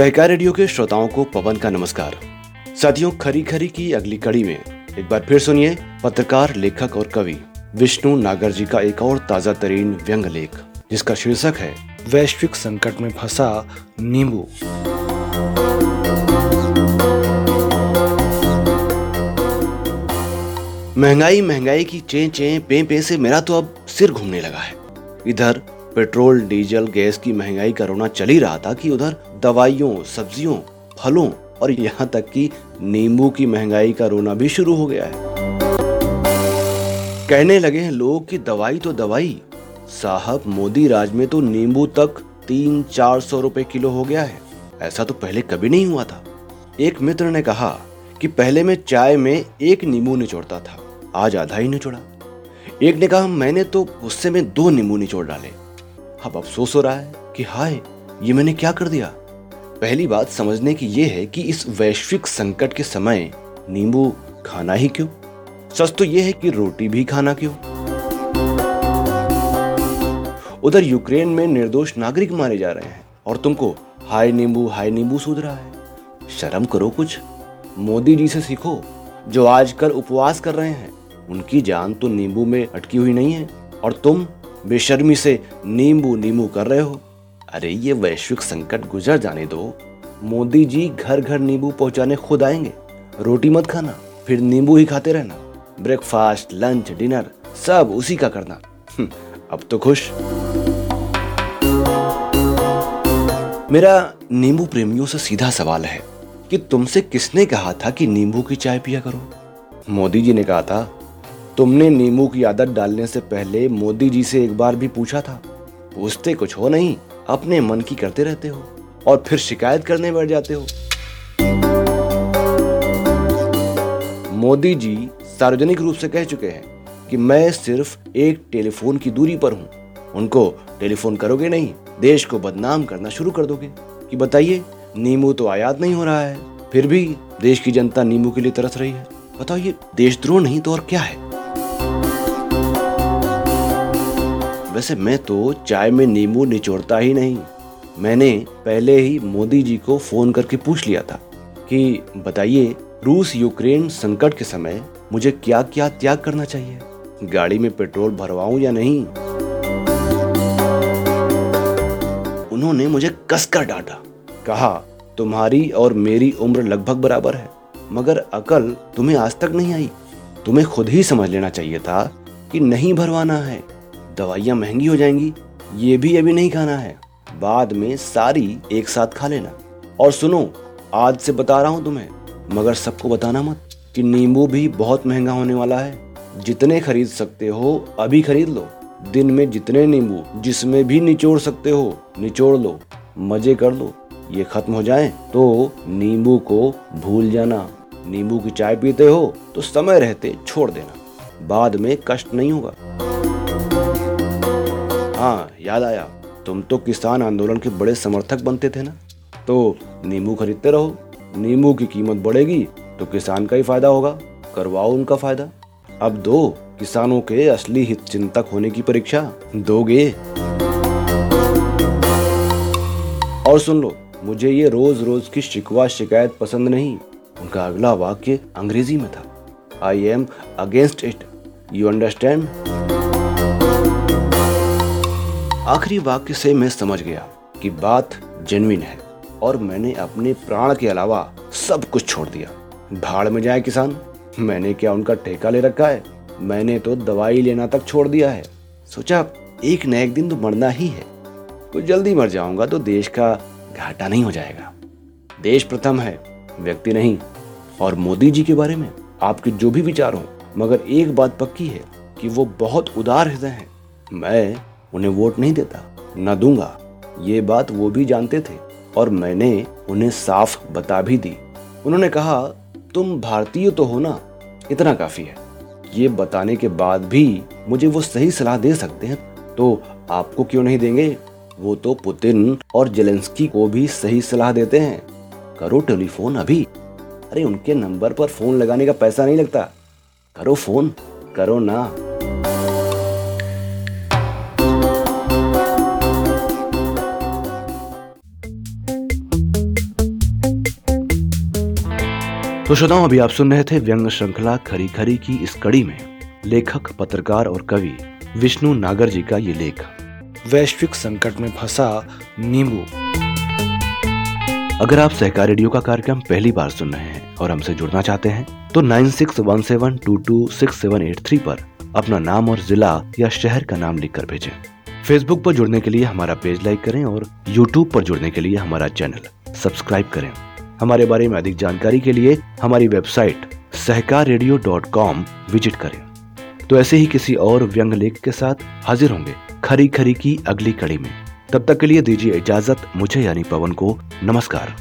सहकार radio के श्रोताओं को पवन का नमस्कार। साथियों खरी खरी की अगली कड़ी में एक बार फिर सुनिए पत्रकार, लेखक और कवि विष्णु नागर जी का एक और ताज़ा तरीन व्यंग लेख, जिसका शीर्षक है, वैश्विक संकट में फंसा नींबू। महँगाई महँगाई की चे चे पे पे से मेरा तो अब सिर घूमने लगा है। इधर पेट्रोल, डीजल, गैस की महँगाई का रोना चल ही रहा था कि उधर दवाइयों, सब्जियों, फलों और यहाँ तक कि नींबू की महँगाई का रोना भी शुरू हो गया है। कहने लगे हैं लोग कि दवाई तो दवाई, साहब मोदी राज में तो नींबू तक तीन चार सौ रुपए किलो हो गया है। ऐसा तो पहले कभी नहीं हुआ था। एक मित्र ने कहा कि पहले मैं चाय में एक नींबू निचोड़ता था, आज आधा ही निचोड़ा। एक ने कहा, मैंने तो गुस्से में दो नींबू निचोड़ डाले। अब अफसोस हो रहा है कि हाय, ये मैंने क्या कर दिया? पहली बात समझने की यह है कि इस वैश्विक संकट के समय नींबू खाना ही क्यों? सच तो यह है कि रोटी भी खाना क्यों? उधर यूक्रेन में निर्दोष नागरिक मारे जा रहे हैं और तुमको हाय नींबू हाय नींबू सूद रहा है। शर्म करो कुछ। मोदी जी से सीखो, जो आजकल उपवास कर रहे हैं, उनकी जान तो नींबू में अटकी हुई नहीं है, और तुम बेशर्मी से नींबू नींबू कर रहे हो? अरे ये वैश्विक संकट गुजर जाने दो। मोदी जी घर घर नींबू पहुँचाने खुद आएँगे। रोटी मत खाना फिर नींबू ही खाते रहना। ब्रेकफास्ट लंच डिनर सब उसी का करना। हम्म, अब तो खुश। मेरा नींबू प्रेमियों से सीधा सवाल है कि तुमसे किसने कहा था कि नींबू की चाय पिया करो? मोदी जी ने कहा था तुमने नींबू की आदत डालने से पहले मोदी जी से एक बार भी पूछा था। पूछते कुछ हो नहीं, अपने मन की करते रहते हो और फिर शिकायत करने बैठ जाते हो। मोदी जी सार्वजनिक रूप से कह चुके हैं कि मैं सिर्फ़ एक टेलीफोन की दूरी पर हूँ। उनको टेलीफोन करोगे नहीं, देश को बदनाम करना शुरू कर दोगे। कि बताइए, नींबू तो आयात नहीं हो रहा है, फिर भी देश की जनता नींबू के लिए तरस रही है। बताओ ये देशद्रोह नहीं तो और क्या है? वैसे मैं तो चाय में नींबू निचोड़ता ही नहीं। मैंने पहले ही मोदी जी को फ़ोन करके पूछ लिया था कि, बताइए रूस यूक्रेन संकट के समय मुझे क्या क्या त्याग करना चाहिए? गाड़ी में पेट्रोल भरवाऊं या नहीं? उन्होंने मुझे कसकर डांटा। कहा, तुम्हारी और मेरी उम्र लगभग बराबर है, मगर अकल तुम्हें आज तक नहीं आई। तुम्हें खुद ही समझ लेना चाहिए था कि नहीं भरवाना है। दवाइयाँ महँगी हो जाएँगी। ये भी अभी नहीं खाना है। बाद में सारी एक साथ खा लेना। और सुनो, आज से बता रहा हूँ तुम्हें, मगर सबको बताना मत कि नींबू भी बहुत महँगा होने वाला है। जितने खरीद सकते हो, अभी खरीद लो। दिन में जितने नींबू, जिसमें भी निचोड़ सकते हो, निचोड़ लो। मज़े कर लो। ये खत्म हो जाए तो नींबू को भूल जाना। नींबू की चाय पीते हो तो समय रहते छोड़ देना। बाद में कष्ट नहीं होगा। हाँ याद आया। तुम तो किसान आंदोलन के बड़े समर्थक बनते थे ना? तो नींबू खरीदते रहो। नींबू की कीमत बढ़ेगी तो किसान का ही फ़ायदा होगा। करवाओ उनका फ़ायदा। अब दो, किसानों के असली हित चिंतक होने की परीक्षा। दोगे? और सुन लो, मुझे ये रोज रोज की शिकवा शिकायत पसंद नहीं। उनका अगला वाक्य अंग्रेज़ी में था। I am against it you understand आखिरी वाक्य से मैं समझ गया कि बात जेन्युइन है और मैंने अपने प्राण के अलावा सब कुछ छोड़ दिया। भाड़ में जाए किसान, मैंने क्या उनका ठेका ले रखा है? मैंने तो दवाई लेना तक छोड़ दिया है। सोचा एक न एक दिन तो मरना ही है। कुछ जल्दी मर जाऊँगा तो देश का घाटा नहीं हो जाएगा। देश प्रथम है, व्यक्ति नहीं। और मोदी जी के बारे में आपके जो भी विचार हो, मगर एक बात पक्की है कि वो बहुत उदार हृदय हैं। मैं उन्हें वोट नहीं देता। न दूँगा। ये बात वो भी जानते थे और मैंने उन्हें साफ़ बता भी दी। उन्होंने कहा, तुम भारतीय तो हो ना, इतना काफ़ी है। ये बताने के बाद भी मुझे वो सही सलाह दे सकते हैं। तो आपको क्यों नहीं देंगे? वो तो पुतिन और जेलेंस्की को भी सही सलाह देते हैं। करो टेलीफोन अभी। अरे, उनके नंबर पर फ़ोन लगाने का पैसा नहीं लगता। करो फ़ोन। करो ना। तो श्रोताओं अभी आप सुन रहे थे व्यंग श्रृंखला खरी खरी की इस कड़ी में। लेखक, पत्रकार और कवि विष्णु नागर जी का ये लेख। वैश्विक संकट में फंसा नींबू। अगर आप सहकार रेडियो का कार्यक्रम पहली बार सुन रहे हैं और हमसे जुड़ना चाहते हैं तो 9617226783 पर अपना नाम और जिला या शहर का नाम लिखकर भेजें। फेसबुक पर जुड़ने के लिए हमारा पेज लाइक करें और यूट्यूब पर जुड़ने के लिए हमारा चैनल सब्सक्राइब करें। हमारे बारे में अधिक जानकारी के लिए हमारी website Sahkar radio dot com visit करें। तो ऐसे ही किसी और व्यंग लेख के साथ हाजिर होंगे खरी खरी की अगली कड़ी में। तब तक के लिए दीजिए इजाज़त, मुझे यानी पवन को नमस्कार।